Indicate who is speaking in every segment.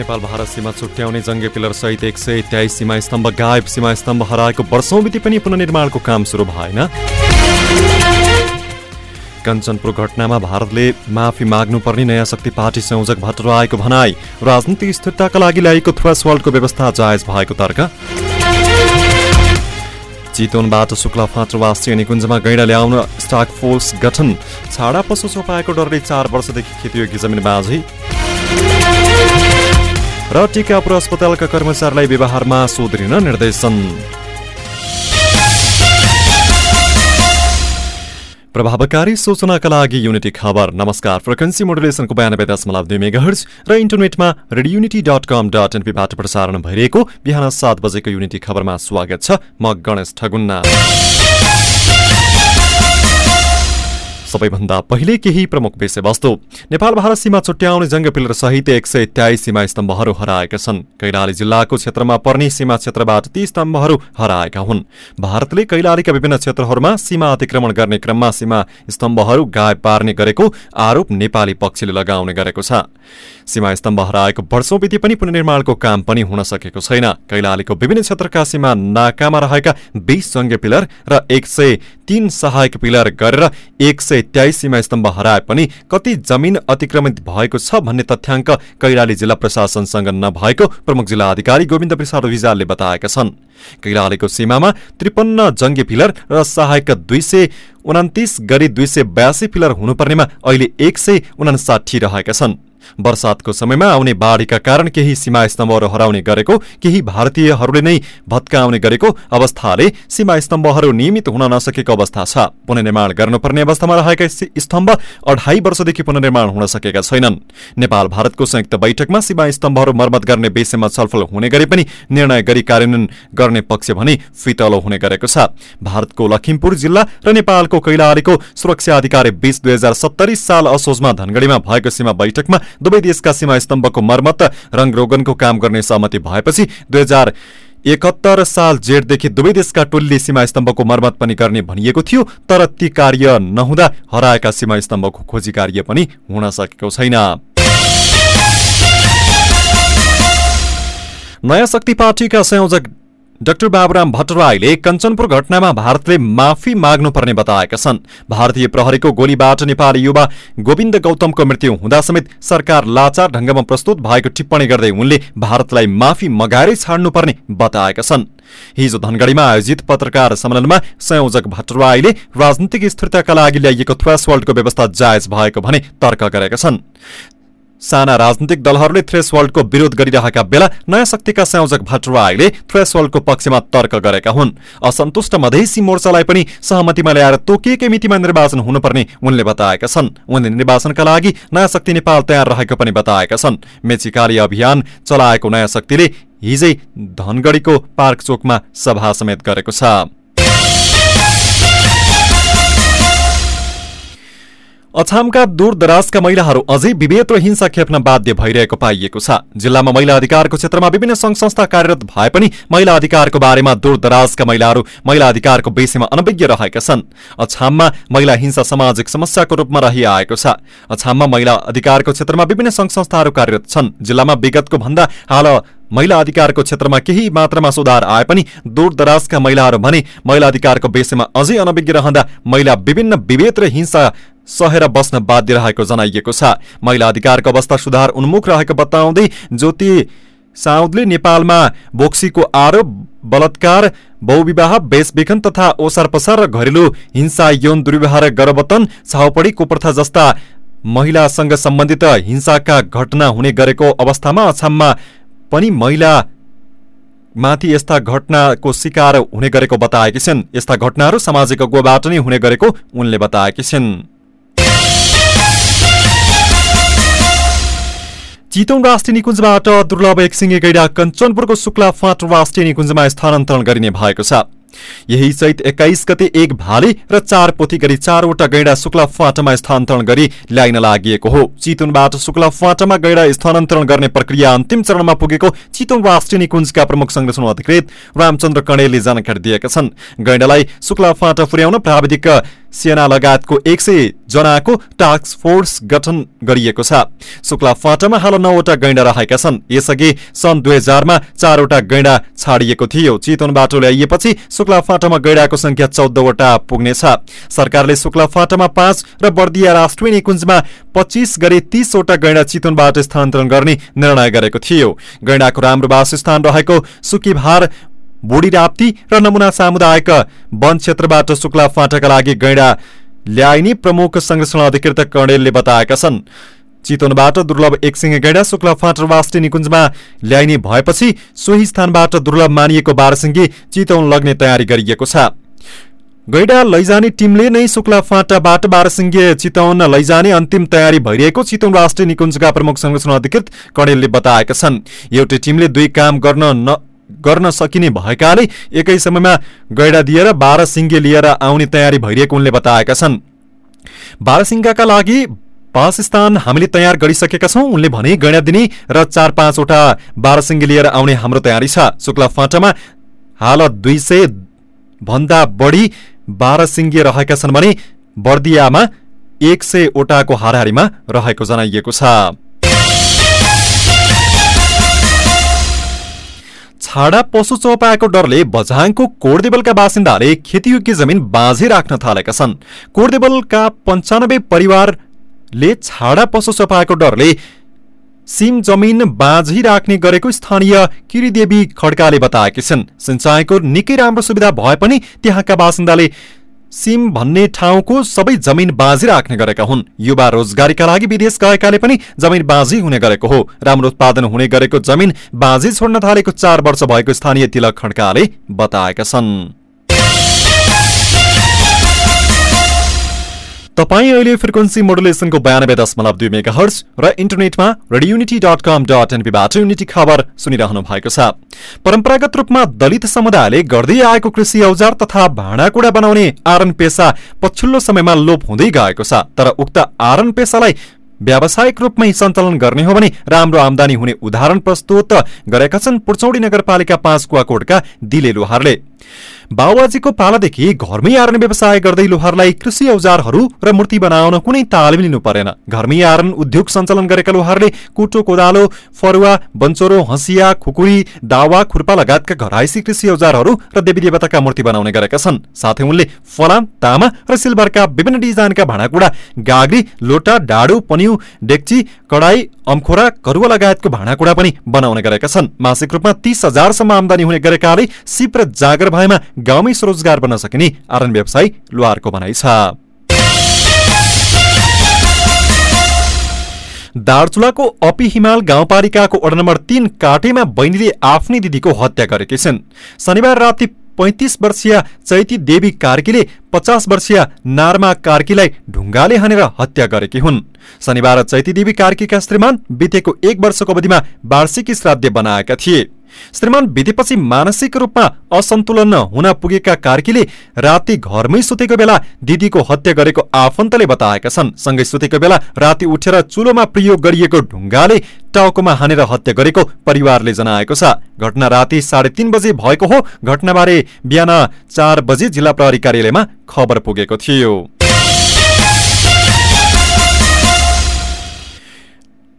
Speaker 1: नेपाल भारत सीमा छुट्याउने जङ्गे पिलर सहित एक सय तेइस सीमा स्तम्भ गायब सीमा स्तम्भ हराएको वर्षौँ पनि पुननिर्माणको काम सुरु भएन। कञ्चनपुर घटनामा भारतले माफी माग्नुपर्ने नयाँ शक्ति पार्टी संयोजक भट्टराईको भनाई राजनीतिक स्थिरताका लागि ल्याएको थ्रेसवर्ल्डको व्यवस्था जायज भएको तर्क। चितवनबाट शुक्ला फाँचो राष्ट्रिय निकुञ्जमा गैँडा ल्याउन स्टाक फोर्स गठन छाडा पशु चोपाएको डरले चार वर्षदेखि खेतीयोग्य जमिन बाँझी। र टिकापुर अस्पतालका कर्मचारीलाई व्यवहारमा सुध्रिन निर्देशन। प्रभावकारी सूचनाका लागि युनिटी खबर। नमस्कार फ्रिक्वेन्सी मोडुलेसनको बयानब्बे दशमलव दुई मेगाहर्ज र इन्टरनेटमा radio unity dot com dot एनपीबाट प्रसारण भइरहेको बिहान सात बजेको युनिटी खबरमा स्वागत छ म गणेश ठगुन्ना। सबैभन्दा पहिले केही प्रमुख विषयवस्तु। नेपाल भारत सीमा छुट्याउने जङ्ग पिलर सहित एक सय तेइस सीमा स्तम्भहरू हराएका छन्। कैलाली जिल्लाको क्षेत्रमा पर्ने सीमा क्षेत्रबाट ती स्तम्भहरू हराएका हुन्। भारतले कैलालीका विभिन्न क्षेत्रहरूमा सीमा अतिक्रमण गर्ने क्रममा सीमा स्तम्भहरू गायब पार्ने गरेको आरोप नेपाली पक्षले लगाउने गरेको छ। सीमा स्तम्भ हराएको वर्षौं बिति पनि पुननिर्माणको काम पनि हुन सकेको छैन। कैलालीको विभिन्न क्षेत्रका सीमा नाकामा रहेका बीस जङ्गे पिलर र एक सय तीन सहायक पिलर गरेर एक सय तेइस सीमा स्तम्भ हराए पनि कति जमिन अतिक्रमित भएको छ भन्ने तथ्याङ्क कैलाली जिल्ला प्रशासनसँग नभएको प्रमुख जिल्ला अधिकारी गोविन्द प्रसाद विजालले बताएका छन्। कैलालीको सीमामा त्रिपन्न जङ्गे पिलर र सहायक दुई सय उनातिस गरी दुई सय बयासी पिलर हुनुपर्नेमा अहिले एक सय उनासाठी रहेका छन्। वर्षातको समयमा आउने बाढीका कारण केही सीमा स्तम्भहरू हराउने गरेको केही भारतीयहरूले नै भत्काउने गरेको अवस्थाले सीमा स्तम्भहरू नियमित हुन नसकेको अवस्था छ। पुननिर्माण गर्नुपर्ने अवस्थामा रहेका स्तम्भ अढाई वर्षदेखि पुननिर्माण हुन सकेका छैनन्। नेपाल भारतको संयुक्त बैठकमा सीमा स्तम्भहरू मर्मत गर्ने विषयमा छलफल हुने गरे पनि निर्णय गरी कार्यान्वयन गर्ने पक्ष भने फितलो हुने गरेको छ। भारतको लखिमपुर जिल्ला र नेपालको कैलालीको सुरक्षा अधिकारी बीच दुई हजार सत्तरी साल असोजमा धनगढ़ीमा भएको सीमा बैठकमा दुवै देशका सीमा स्तम्भको मर्मत रंगरोगनको काम गर्ने सहमति भएपछि दुई हजार एकहत्तर साल जेठदेखि दुवै देशका टोलीले सीमा स्तम्भको मर्मत पनि गर्ने भनिएको थियो तर ती कार्य नहुँदा हराएका सीमा स्तम्भको खोजी कार्य पनि हुन सकेको छैन। नयाँ शक्ति पार्टीका संयोजक डाक्टर बाबुराम भट्टराईले कञ्चनपुर घटनामा भारतले माफी माग्नुपर्ने बताएका छन्। भारतीय प्रहरीको गोलीबाट नेपाली युवा गोविन्द गौतमको मृत्यु हुँदा समेत सरकार लाचार ढंगमा प्रस्तुत भएको टिप्पणी गर्दै उनले भारतलाई माफी मगाएरै छाड्नुपर्ने बताएका छन्। हिजो धनगढ़ीमा आयोजित पत्रकार सम्मेलनमा संयोजक भट्टराईले राजनीतिक स्थिरताका लागि ल्याइएको थ्रेसवर्ल्डको व्यवस्था जायज भएको भने तर्क गरेका छन्। साना राजनीतिक दलहरूले थ्रेसवर्ल्डको विरोध गरिरहेका बेला नयाँ शक्तिका संयोजक भट्टराईले थ्रेसवर्ल्डको पक्षमा तर्क गरेका हुन्। असन्तुष्ट मधेसी मोर्चालाई पनि सहमतिमा ल्याएर तोकिएकै मितिमा निर्वाचन हुनुपर्ने उनले बताएका छन्। उनले निर्वाचनका लागि नयाँ शक्ति नेपाल तयार रहेको पनि बताएका छन्। मेचिकाली अभियान चलाएको नयाँ शक्तिले हिजै धनगढ़ीको पार्क चोकमा सभा समेत गरेको छ। अछामका दूरदराजका महिलाहरू अझै विभेद र हिंसा खेप्न बाध्य भइरहेको पाइएको छ। जिल्लामा महिला अधिकारको क्षेत्रमा विभिन्न संघ संस्था कार्यरत भए पनि महिला अधिकारको बारेमा दूरदराजका महिलाहरू महिला अधिकारको विषयमा अनभिज्ञ रहेका छन्। अछाममा महिला हिंसा सामाजिक समस्याको रूपमा रहिआएको छ। अछाममा महिला अधिकारको क्षेत्रमा विभिन्न संघ संस्थाहरू कार्यरत छन्। जिल्लामा विगतको भन्दा हाल महिला अधिकारको क्षेत्रमा केही मात्रामा सुधार आए पनि दूरदराजका महिलाहरू भने महिला अधिकारको विषयमा अझै अनभिज्ञ रहँदा महिला विभिन्न विभेद र हिंसा सहेर बस्न बाध्य रहेको जनाइएको छ। महिला अधिकारको अवस्था सुधार उन्मुख रहेको बताउँदै ज्योति साउदले नेपालमा बोक्सीको आरोप बलात्कार बहुविवाह बेचबिखन तथा ओसार पसार र घरेलु हिंसा यौन दुर्व्यवहार गर्भवतन छाउपडी कुप्रथा जस्ता महिलासँग सम्बन्धित हिंसाका घटना हुने गरेको अवस्थामा अछाममा पनि महिला माथि यस्ता घटनाको शिकार हुने गरेको बताएकी छिन्। यस्ता घटनाहरू सामाजिक अगुवाबाट नै हुने गरेको उनले बताएकी छिन्। चितौन राष्ट्रिय निकुञ्जबाट दुर्लभ एक सिंगे गैडा कञ्चनपुरको शुक्ला फाँट राष्ट्रिय निकुञ्जमा स्थानान्तरण गरिने भएको छ। यही चैत एक्काइस गते एक भाले र चार पोथी गरी चारवटा गैडा शुक्ला फाँटामा स्थानान्तरण गरी ल्याइन लागि हो। चितुनबाट शुक्ला फाँटामा गैडा स्थानान्तरण गर्ने प्रक्रिया अन्तिम चरणमा पुगेको चितुन राष्ट्रिय निकुञ्जका प्रमुख संरक्षण अधिकृत रामचन्द्र कणेलले जानकारी दिएका छन्। गैडालाई शुक्ला फाँटा पुर्याउन प्राविधिक सेना लगायतको एक सय जनाको टास्क फोर्स गठन गरिएको छ। शुक्ला फाटामा हाल नौवटा गैंडा रहेका छन्। यसअघि सन् दुई हजारमा चारवटा गैंडा छाडिएको थियो। चितवनबाट ल्याइएपछि शुक्ला फाटामा गैंडाको संख्या चौधवटा पुग्नेछ। सरकारले शुक्ला फाटामा पाँच र बर्दिया राष्ट्रिय निकुञ्जमा पच्चीस गरी तीसवटा गैंडा चितवनबाट स्थानान्तरण गर्ने निर्णय गरेको थियो। गैंडाको राम्रो वासस्थान रहेको सुकीभार बुढी राप्ती र नमुना सामुदायिक वन क्षेत्रबाट शुक्ला फाटाका लागि गैंडा ल्याइने प्रमुख संरक्षण अधिकृत कर्णेलले बताएका छन्। चितवनबाट दुर्लभ एकसिंह गैंडा शुक्ला फाँट राष्ट्रिय निकुञ्जमा ल्याइने भएपछि सोही स्थानबाट दुर्लभ मानिएको बारसिंगी चितवन लग्ने तयारी गरिएको छ। गैडा लैजाने टिमले नै शुक्ला फाँटाबाट बारसिंगे चितवन लैजाने अन्तिम तयारी भइरहेको चितवन राष्ट्रिय निकुञ्जका प्रमुख संरक्षण अधिकृत कणेलले बताएका छन्। एउटै टिमले दुई काम गर्न गर्न सकिने भएकाले एकै समयमा गैडा दिएर बाह्र सिङ्गे लिएर आउने तयारी भइरहेको उनले बताएका छन्। बाह्रसिङ्गाका लागि वासस्थान हामीले तयार गरिसकेका छौं उनले भने गैडा दिने र चार पाँचवटा बाह्रसिङ्गे लिएर आउने हाम्रो तयारी छ। शुक्ला फाँटामा हाल दुई सय भन्दा बढी बाह्रसिङ्गे रहेका छन् भने बर्दियामा एक सय ओटाको हाराहारीमा रहेको जनाइएको छ। छाडा पशु चौपाएको डरले बझाङको कोरदेवलका बासिन्दाले खेतीयोग्य जमिन बाँझै राख्न थालेका छन्। कोरदेवलका पञ्चानब्बे परिवारले छाडा पशु चौपाएको डरले सिम जमिन बाँझी राख्ने गरेको स्थानीय किरीदेवी खड्काले बताएकी छन्। सिंचाइको निकै राम्रो सुविधा भए पनि त्यहाँका बासिन्दाले सिम भन्ने ठाउँको सबै जमिन बाँझी राख्ने गरेका हुन्। युवा रोजगारीका लागि विदेश गएकाले पनि जमिन बाँझी हुने गरेको हो। राम्रो उत्पादन हुने गरेको जमिन बाँझी छोड्न थालेको चार वर्ष भएको स्थानीय तिलक खड्काले बताएका छन्। तपाईँ अहिले फ्रिक्वेन्सी मोडुलेसनको बयानब्बे दशमलव दुई मेगा हर्स र इन्टरनेटमा radio unity dot com dot एनपीबाट unity खबर सुनिरहनु भएको छ। परम्परागत रूपमा दलित समुदायले गर्दै आएको कृषि औजार तथा भाँडाकुँडा बनाउने आरन पेसा पछिल्लो समयमा लोप हुँदै गएको छ तर उक्त आरन पेसालाई व्यावसायिक रूपमै सञ्चालन गर्ने हो भने राम्रो आमदानी हुने उदाहरण प्रस्तुत गरेका छन् पुर्चौडी नगरपालिका पाँच कुवाकोटका दिले लोहारले बाबुआजीको पालादेखि घरमै आरण व्यवसाय गर्दै लोहारलाई कृषि औजारहरू र मूर्ति बनाउन कुनै तालिम लिनु परेन। घरमै आरण उद्योग सञ्चालन गरेका लोहारले कुटो कोदालो फरुवा बन्चोरो हँसिया खुकुरी दावा खुर्पा लगायतका घराइसी कृषि औजारहरू र देवी देवताका मूर्ति बनाउने गरेका छन्। साथै उनले फलाम तामा र सिल्भरका विभिन्न डिजाइनका भाँडाकुँडा गाग्री लोटा डाडु पन्यु डेक्ची कडाई अम्खोरा करुवा लगायतको भाँडाकुँडा पनि बनाउने गरेका छन्। मासिक रूपमा तीस हजारसम्म आमदानी हुने गरेकाले सिप जागर भएमा गाउँमै स्वरोजगार बन्न सकिने आरन व्यवसायी लुहारको भनाइ छ। दार्चुलाको अपी हिमाल गाउँपालिकाको वडा नम्बर तीन काटेमा बहिनीले आफ्नै दिदीको हत्या गरेकी छिन्। शनिबार राति पैंतिस वर्षीय चैती देवी कार्कीले पचास वर्षीय नारमा कार्कीलाई ढुङ्गाले हानेर हत्या गरेकी हुन्। शनिबार चैती देवी कार्कीका श्रीमान बितेको एक वर्षको अवधिमा वार्षिकी श्राद्ध बनाएका थिए। श्रीमान बितेपछि मानसिक रूपमा असन्तुलन हुन पुगेका कार्कीले राति घरमै सुतेको बेला दिदीको हत्या गरेको आफन्तले बताएका छन्। सँगै सुतेको बेला राति उठेर चुलोमा प्रयोग गरिएको ढुङ्गाले टाउकोमा हानेर हत्या गरेको परिवारले जनाएको छ। घटना राति साढे तीन बजे भएको हो। घटनाबारे बिहान चार बजे जिल्ला प्रहरी कार्यालयमा खबर पुगेको थियो।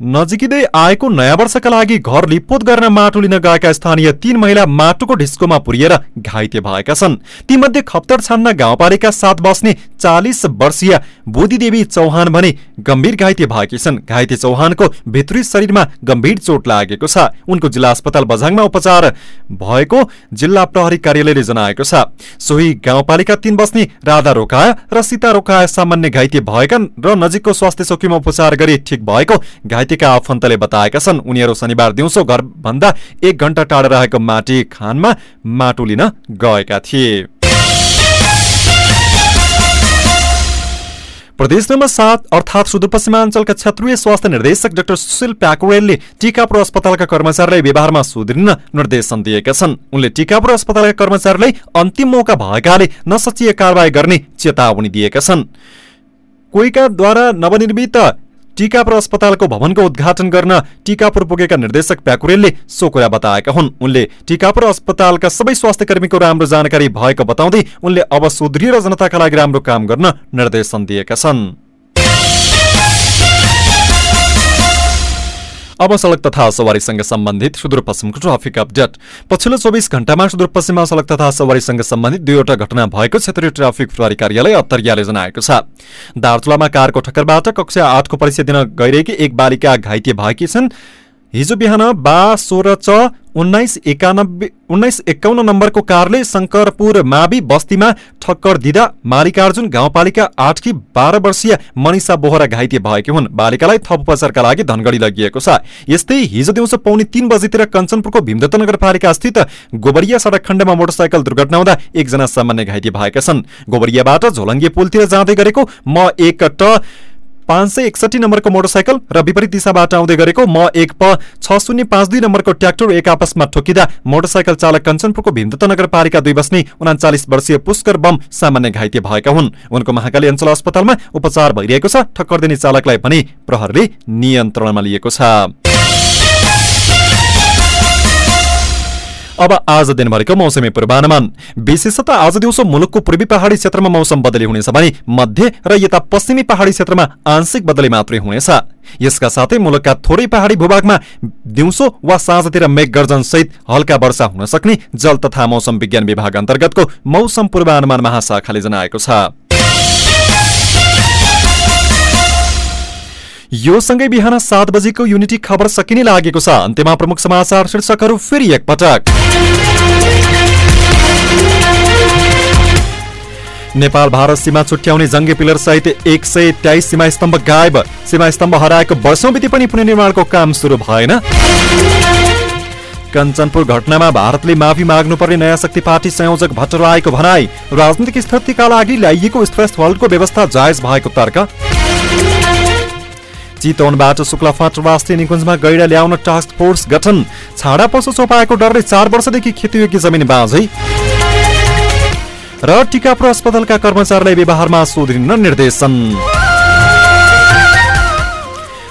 Speaker 1: नजिकै आएको नयाँ वर्षका लागि घर लिपोत गर्न माटो लिन गएका स्थानीय तीन महिला माटोको ढिस्कोमा पुरिएर घाइते भएका छन्। तीमध्ये खप्तर छान्न गाउँपालिका साथ बस्ने चालिस वर्षीय बोधीदेवी चौहान भने गम्भीर घाइते भएकी छन्। घाइते चौहानको भित्री शरीरमा गम्भीर चोट लागेको छ। उनको जिल्ला अस्पताल बझाङमा उपचार भएको जिल्ला प्रहरी कार्यालयले जनाएको छ। सोही गाउँपालिका तीन बस्ने राधा रोकाया र सीता रोकाया सामान्य घाइते भएका र नजिकको स्वास्थ्य चौकीमा उपचार गरी ठिक भएको घाइतेका आफन्तले बताएका छन्। उनीहरू शनिबार दिउँसो घरभन्दा एक घण्टा टाढा रहेको माटी खानमा माटो लिन गएका थिए। प्रदेश नम्बर सात अर्थात् सुदूरपश्चिमाञ्चलका क्षेत्रीय स्वास्थ्य निर्देशक डाक्टर सुशील प्याकुरेलले टिकापुर अस्पतालका कर्मचारीलाई व्यवहारमा सुध्रिन निर्देशन दिएका छन्। उनले टिकापुर अस्पतालका कर्मचारीलाई अन्तिम मौका भएकाले नसचिय कारवाही गर्ने चेतावनी दिएका छन्। कोइकाद्वारा नवनिर्मित टिकापुर अस्पतालको भवनको उद्घाटन गर्न टिकापुर पुगेका निर्देशक प्याकुरेलले सो कुरा बताएका हुन्। उनले टिकापुर अस्पतालका सबै स्वास्थ्य कर्मीको राम्रो जानकारी भएको बताउँदै उनले अब सुदृढ जनताका लागि राम्रो काम गर्न निर्देशन दिएका छन्। अब सड़क तथा सवारीसँग सम्बन्धित सुदूरपश्चिमको ट्राफिक अपडेट। पछिल्लो चौबिस घण्टामा सुदूरपश्चिममा सड़क तथा सवारीसँग सम्बन्धित दुईवटा घटना भएको क्षेत्रीय ट्राफिक प्रहरी कार्यालय अत्तरियाले जनाएको छ। दार्चुलामा कारको ठक्करबाट कक्षा आठको परीक्षा दिन गइरहेकी एक बालिका घाइते भएकी छन्। हिजो बिहान बा सोह्र च उन्नाइस एकानब्बे उन्नाइस एकाउन्न नम्बरको कारले शङ्करपुर मावि बस्तीमा ठक्कर दिँदा मालिकार्जुन गाउँपालिका आठकी बाह्र वर्षीय मनिषा बोहरा घाइते भएकी हुन्। बालिकालाई थप उपचारका लागि धनगढी लगिएको छ। यस्तै हिजो दिउँसो पाउने तीन बजीतिर कञ्चनपुरको भीमदत्त नगरपालिका स्थित गोबरिया सडक खण्डमा मोटरसाइकल दुर्घटना हुँदा एकजना सामान्य घाइते भएका छन्। गोबरियाबाट झोलङ्गे पुलतिर जाँदै गरेको म एक ट पाँच सय एकसठी नम्बरको मोटरसाइकल र विपरीत दिशाबाट आउँदै गरेको म एक प छ शून्य पाँच दुई नम्बरको ट्र्याक्टर एक आपसमा ठोकिँदा मोटरसाइकल चालक कञ्चनपुरको भीमदत्त नगरपालिका दुई बस्ने उनाचालिस वर्षीय पुष्कर बम सामान्य घाइते भएका हुन्। उनको महाकाली अञ्चल अस्पतालमा उपचार भइरहेको छ। ठक्कर दिने चालकलाई भने प्रहरले नियन्त्रणमा लिएको छ। अब आज दिनभरिको मौसमी पूर्वानुमान। विशेषतः आज दिउँसो मुलुकको पूर्वी पहाड़ी क्षेत्रमा मौसम बदली हुनेछ भने मध्य र यता पश्चिमी पहाड़ी क्षेत्रमा आंशिक बदली मात्रै हुनेछ। यसका साथै मुलुकका थोरै पहाड़ी भूभागमा दिउँसो वा साँझतिर मेघगर्जन सहित हल्का वर्षा हुन सक्ने जल तथा मौसम विज्ञान विभाग अन्तर्गतको मौसम पूर्वानुमान महाशाखाले जनाएको छ। यो सँगै बिहान सात बजेको युनिटी खबर सकिने लागेको छ। अन्त्यमा प्रमुख समाचार शीर्षकहरू फेरि एकपटक। नेपाल भारत सीमा छुट्याउने जङ्गे पिलर सहित एक सय तेइस सीमा स्तम्भ गायब। सीमा स्तम्भ हराएको वर्षौं बिति पनि पुनर्निर्माणको काम सुरु भएन। कञ्चनपुर घटनामा भारतले माफी माग्नुपर्ने नयाँ शक्ति पार्टी संयोजक भट्टराईको भनाई। राजनीतिक स्थितिका लागि ल्याइएको स्ट्रेस वर्ल्डको व्यवस्था जायज भएको तर्क। चितवनबाट शुक्लाफाट राष्ट्रिय निकुञ्जमा गैडा ल्याउन टास्क फोर्स गठन। छाडा पशु चोपाएको डरले चार वर्षदेखि खेतीयोग्य जमिन बाँझै। र टिकापुर अस्पतालका कर्मचारीलाई व्यवहारमा सुध्रिन निर्देशन।